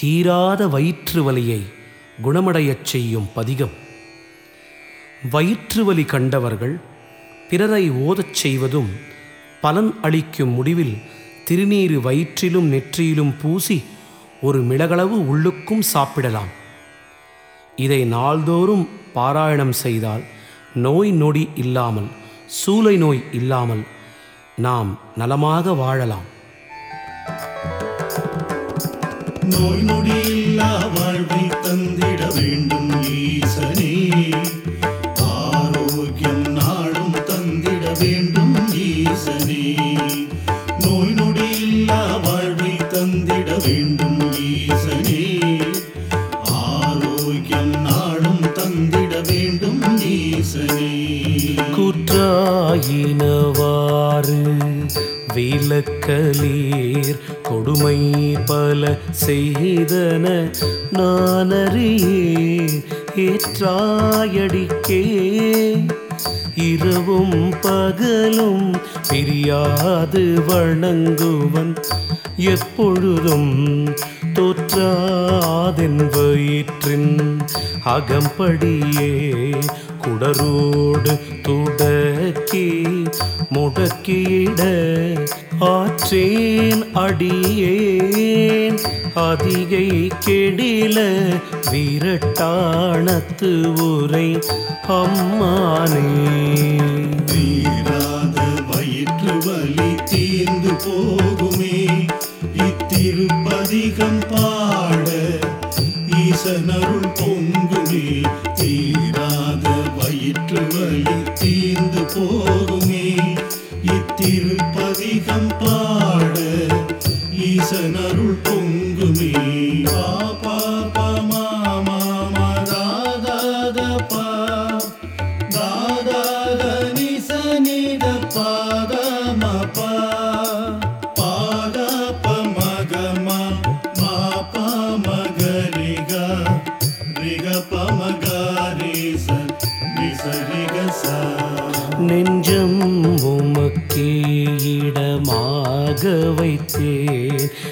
தீராத வயிற்று வலியை குணமடையச் செய்யும் பதிகம். வயிற்று வலி கண்டவர்கள் பிறரை ஓதச் செய்வதும் பலன் அளிக்கும் முடிவில் திருநீறு வயிற்றிலும் நெற்றியிலும் பூசி ஒரு மிளகளவு உள்ளுக்கும் சாப்பிடலாம். இதை நாள்தோறும் பாராயணம் செய்தால் நோய் நொடி இல்லாமல் சூளை நோய் இல்லாமல் நாம் நலமாக வாழலாம். நோய் நொடியில்லா வாழ்வை தந்திட வேண்டும். விளக்கலீர் கொடுமை பல செய்தன நானறியேன். ஏற்றாயடிக்கே இரவும் பகலும் பிரியாது வணங்குவன். எப்பொழுதும் தோற்றாதென் வயிற்றின் அகம்படியே குடரோடு துடக்கி முடக்கிட ஆற்றேன் அடியேன். அதிகை கெடில விரட்டாணத்து உரை அம்மானே. தீராத வயிற்று வலி தீர்ந்து போகுமே. இத்திருப்பதிகம் பாட ஈசனருள் பொங்குமே. தீராத தீர்ந்து போகுமே இத்திருப்பதிகம் பாட ஈசனருள் பொங்குமே. பாபா மாமா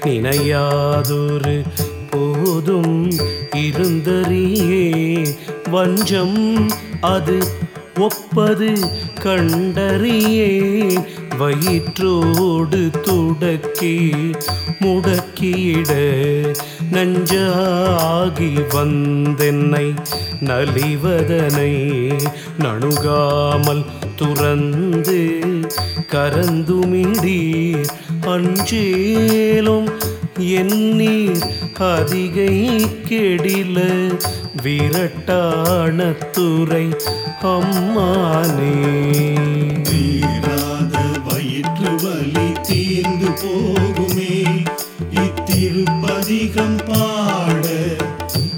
நினையாதொரு போதும் இருந்தறியே. வஞ்சம் அது ஒப்பது கண்டறியே. வயிற்றோடு துடக்கி முடக்கியிட நஞ்சாகி வந்தென்னை நலிவதனை நணுகாமல் துறந்து கரந்துமிடீர். அஞ்சேலும் எண்ணீர் அதிகை கெடில. விரட்டானத்துறை அம்மானே. தீராத வயிற்று வலி தீர்ந்து போகுமே. இத்திருப்பதிகம் பாட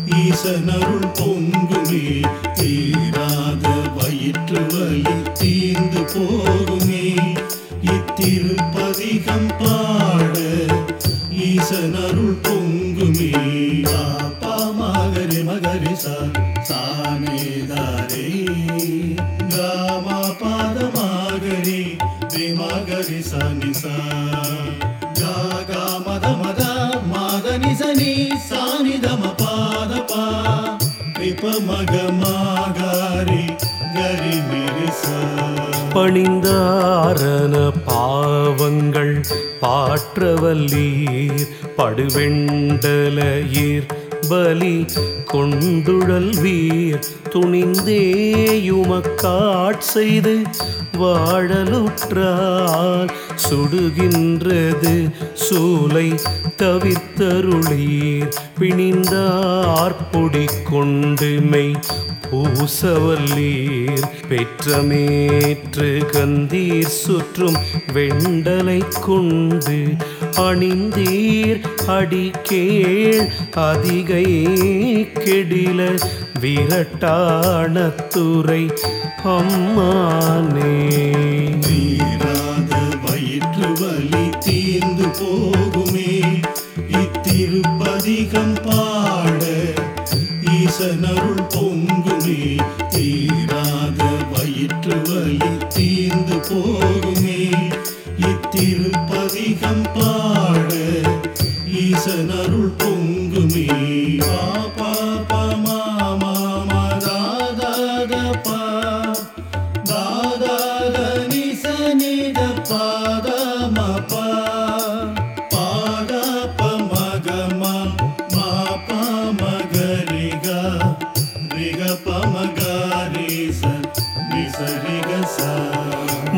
ஈசனருள் பொங்குமே. தீராத வயிற்று வலி தீர்ந்து போகுமே. அதிகம் பாட ஈசனருள் பொங்குமே. பாப்பா மகரி மகரி சா சானேதாரே காமா பாதமாகரி விமகரி சனிசா ஜாகா மத மத மாத நிசனி சானிதம பாதபா விப மக மாகாரி கரி மிரிசா பணிந்தாரன பாவங்கள் பாற்றவல்லீர் படுவெண்டலையீர் பலி கொண்டுழல் வீர் துணிந்தேயுமக்காட் செய்து வாழலுற்றால் சுடுகின்றது சூலை தவித்தருளீர் பிணிந்தார்பொடி கொண்டு மெய் பூசவல்லீர். பெற்றமேற்று கந்தீர் சுற்றும் வெண்டலை கொண்டு அணிந்தீர். அடிக்கேள் அதிகை கெடில விரட்டானத்துறை அம்மானே. தீராத வயிற்று வலி தீர்ந்து போகுமே. இத்திருப்பதிகம் பாட ஈசனருள் பொங்குமே. தீராத வயிற்று வலி தீர்ந்து போகுமே. இத்திரு ஈசன் அருள் பொங்குமே. பா பா பா மா மா மா தா தா த பா. தா தா த நி ச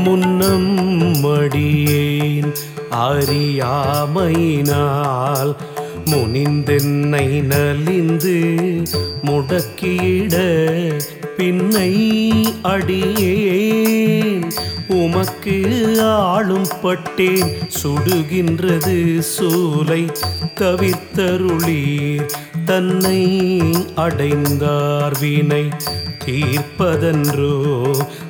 முன்னம் மடியேன் அறியாமைனா முனிந்தென்னை நலிந்து முடக்கியிட பின்னை அடியேன். உமக்கு ஆளும் பட்டேன் சுடுகின்றது சூலை தவிர்த்தருளீர். தன்னை அடைந்தார் வினை தீர்ப்பதன்றோ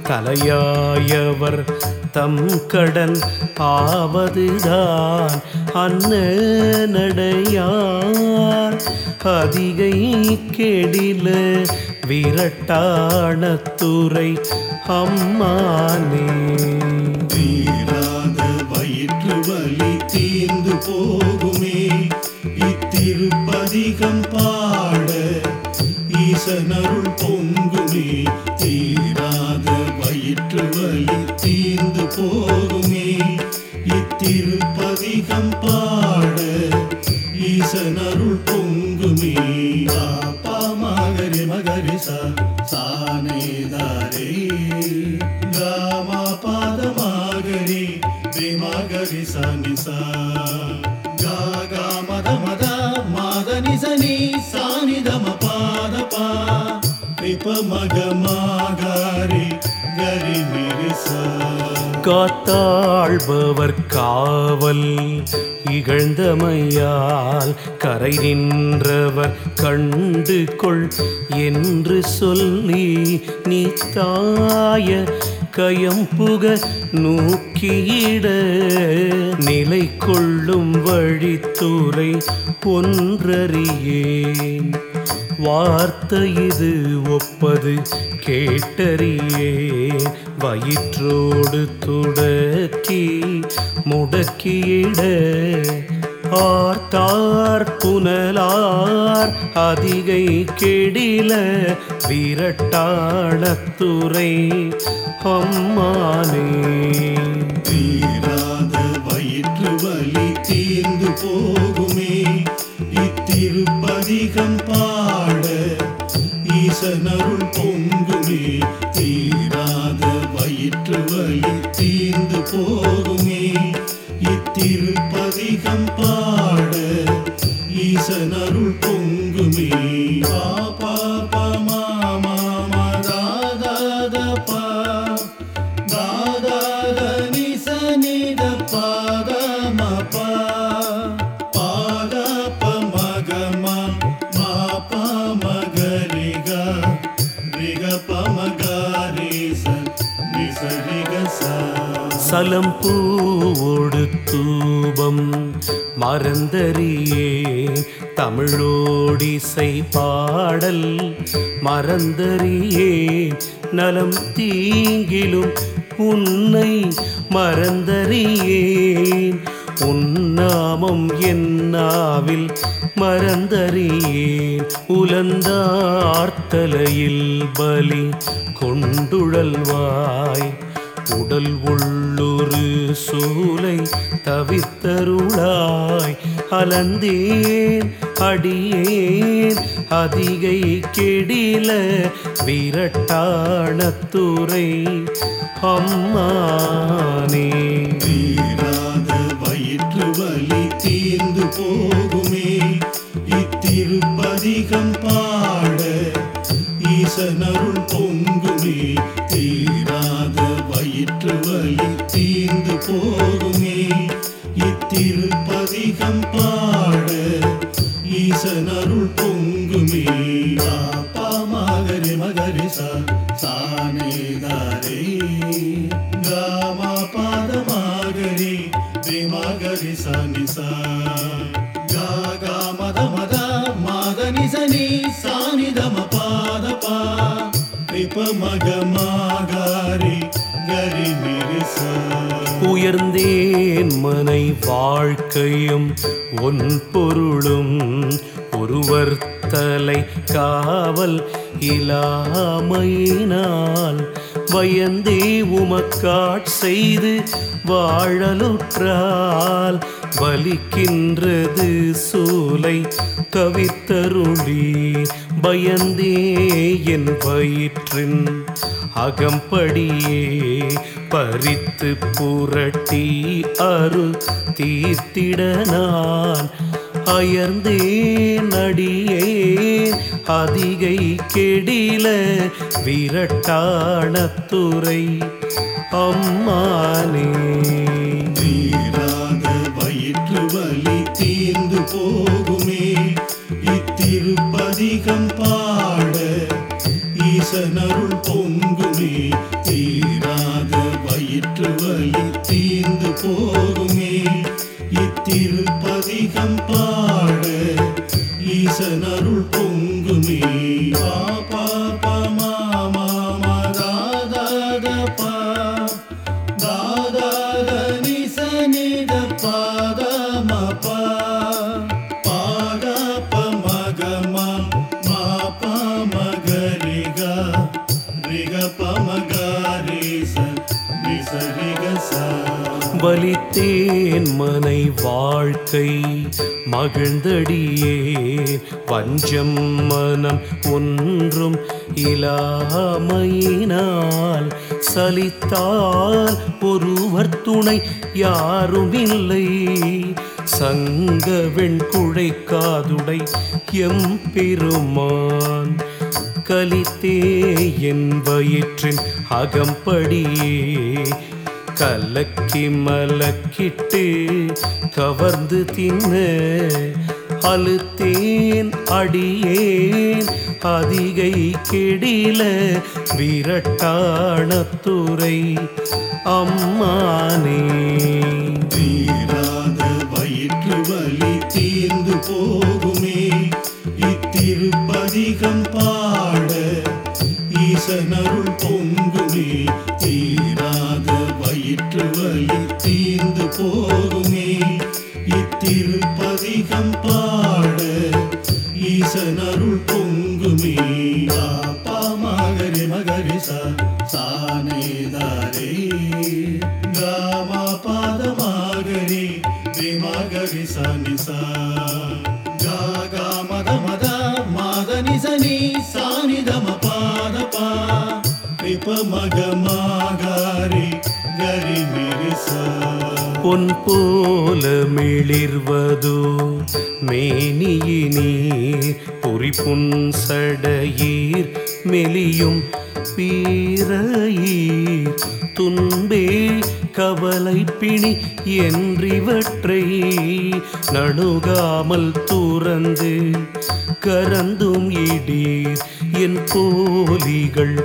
தலையாயவர் தம் கடன் ஆவதுதான் அன்ன நடையார். அதிகை கெடில விரட்டானத்துறை அம்மானே. தீராத வயிற்று வலி தீர்ந்து போகுமே. இத்திருப்பதிகம் பாட ஈசனருள் பொங்குமே. இத்திருப்பதிகம் பாட ஈசனருள் பொங்குமே பாப்பா மகரி மகரி சானேதாரே காமா பாத பாதமாகரி மகரி சனிசா காகா மத மத மாத நிசனி சானிதம பாத பா ரிப மக மாகாரி காத்தாழ்பவர் காவல் இகழ்ந்தமையால் கரை நின்றவர் கண்டு கொள் என்று சொல்லி நீ தாய கயம்புக நோக்கியிட நிலை கொள்ளும் வழித்துறை ஒன்றறியேன். வார்த்தை இது ஒப்பது கேட்டறியே வயிற்றோடு துடக்கி முடக்கியிட. ஆர்த்தார் புனலார் அதிகை கெடில விரட்டாளத்துறை அம்மானே. தீராத வயிற்று வலி தீர்ந்து போகுமே. திருப்பதிகம் பாட ஈசனருள் பொங்குமே தீராத வயிற்று வலி தீர்ந்து போகுமே. இத்திருப்பதிகம் பாட ஈசனருள் பொங்குமே. பாபா சலம் பூவோடு தூபம் மறந்தறியே. தமிழோடிசை பாடல் மறந்தறியே. நலம் தீங்கிலும் உன்னை மறந்தறியேன். உன்னாமம் என்னாவில் மறந்தறியேன். உலந்தார்த்தலையில் பலி கொண்டுழல்வாய். உடல் உள்ளொரு சூலை தவித்தருளாய் அலந்தேன் அடியேன். அதிகை கெடில விரட்டாணத்துறை அம்மானே. தீராத வயிற்று வலி தீர்ந்து போகுமே. இத்திருப்பதிகம் பாட ஈசனருள் போ ஈசனருள் பொங்குமே பாப்பா மகரி மகரி சா சானேதாரே காமா பாதமாகரி விமகரி சனிசா காகா மத மத மாத நிசனி சானிதம பாத பா ரிப மக மாகாரி கரி மிரிசா உயர்ந்தேன் மனை வாழ்க்கையும் உன் பொருளும். ஒருவர் தலை காவல் இலாமையினால் வயந்தே உமக்காட் செய்து வாழலுற்றால் வலிக்கின்றது சூலை தவித்தருளி பயந்தே என் வயிற்றின் அகம்படியே பறித்து புரட்டி அரு தீர்த்திட நான் அயர்ந்தேன் அடியேன் அதிகை கெடில விரட்டாணத்துறை அம்மானே. தீர்ந்து போகுமே. இத்திருப்பதிகம் பாட ஈசனருள் பொங்குமே. தீராத வயிற்று வலி தீர்ந்து போகுமே. இத்திருப்பதிகம் பாட ஈசனருள் பொங்குமே. வாழ்க்கை மகிழ்ந்தடியே. வஞ்சம் மனம் ஒன்றும் இலாமையினால் சலித்தால் ஒருவர் துணை யாரும் இல்லை சங்க வெண்குழை காதுடை எம் பெருமான் கலித்தே என் வயிற்றின் அகம்படியே. கலக்கி மலக்கிட்டு கவர்ந்து தின்ன அழுத்தேன் அடியேன். அதிகை கெடில விரட்டாணத்துறை அம்மானே. தீராத வயிற்று வலி தீர்ந்து போகுமே. இத்திருப்பதிகம் பாட ஈசனருள் போ போகுமே இத்திருப்பதிகம் பாட ஈசன் அருள் பொங்குமே. பாப்பா மகரி மகரி சா சானேதாரே காமா பாதமாகரி விமகரி சனிசா காகா மத மத மாத நிசனி சானிதம பாத பா. ரிப மக மாகாரி கரி மிரிசா. பொன் போல மிளிர்வதோ மேனியினீர் பொறிப்புன் சடையீர் மெலியும் பீரையீர் துன்பே கவலை பிணி என்றிவற்றை நடுகாமல் துறந்து கரந்தும் இடீர் என் போலிகள்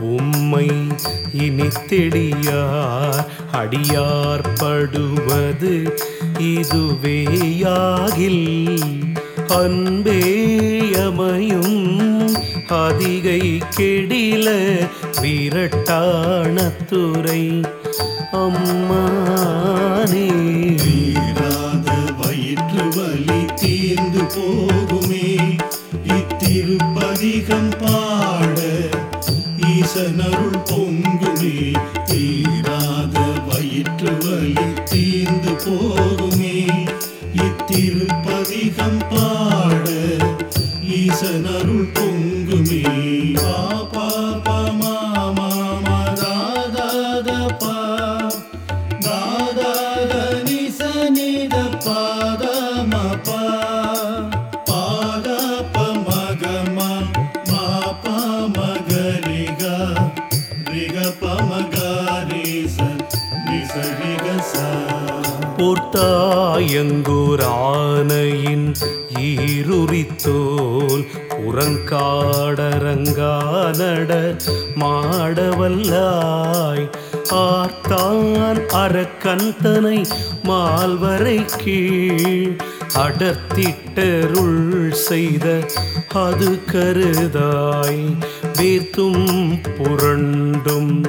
உம்மை இனித்தெடியார் அடியார் படுவது இதுவேயாகில் அன்பேயமையும் அதிகை கெடில விரட்டாணத்துறை அம்மானே. தீராத வயிற்று வலி தீர்ந்து போகுமே. இத்திருப்பதிகம் பா ஈசனருள் நீ. தீராத வயிற்று வலி தீர்ந்து போகுமே. இத்திருப்பதிகம் பாட. ஈசனருள் பொங்குமே. பாபா ஆயங்கூர் ஆனையின் ஈருரித்தோல் புறங்காடரங்கானட மாடவல்லாய் ஆர்த்தான் அறக்கந்தனை மால்வரை கீழ் அடர்த்திட்டருள் செய்த அது கருதாய் வீர்த்தும் புரண்டும்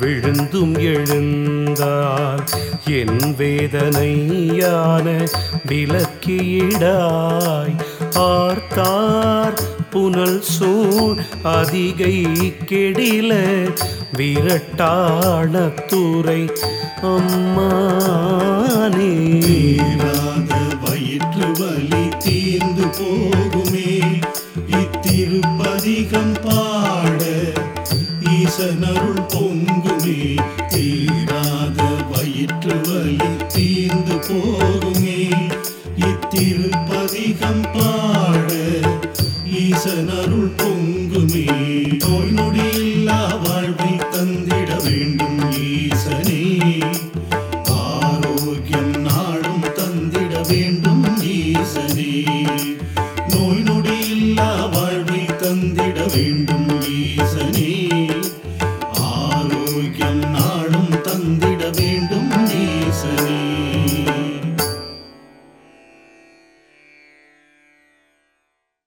விழுந்தும் எழுந்தால் என் வேதனையான விலக்கியிடாய் ஆர்த்தார் புனல் சூழ் அதிகை கெடில விரட்டாணத்துறை அம்மானே. வயிற்று வலி தீர்ந்து போகுமே. இத்திருப்பதிகம் பா ஈசனருள் பொங்குமே தீராத வயிற்று வலி தீர்ந்து போகுமே. இத்திருப்பதிகம் பாட. ஈசனருள் பொங்கு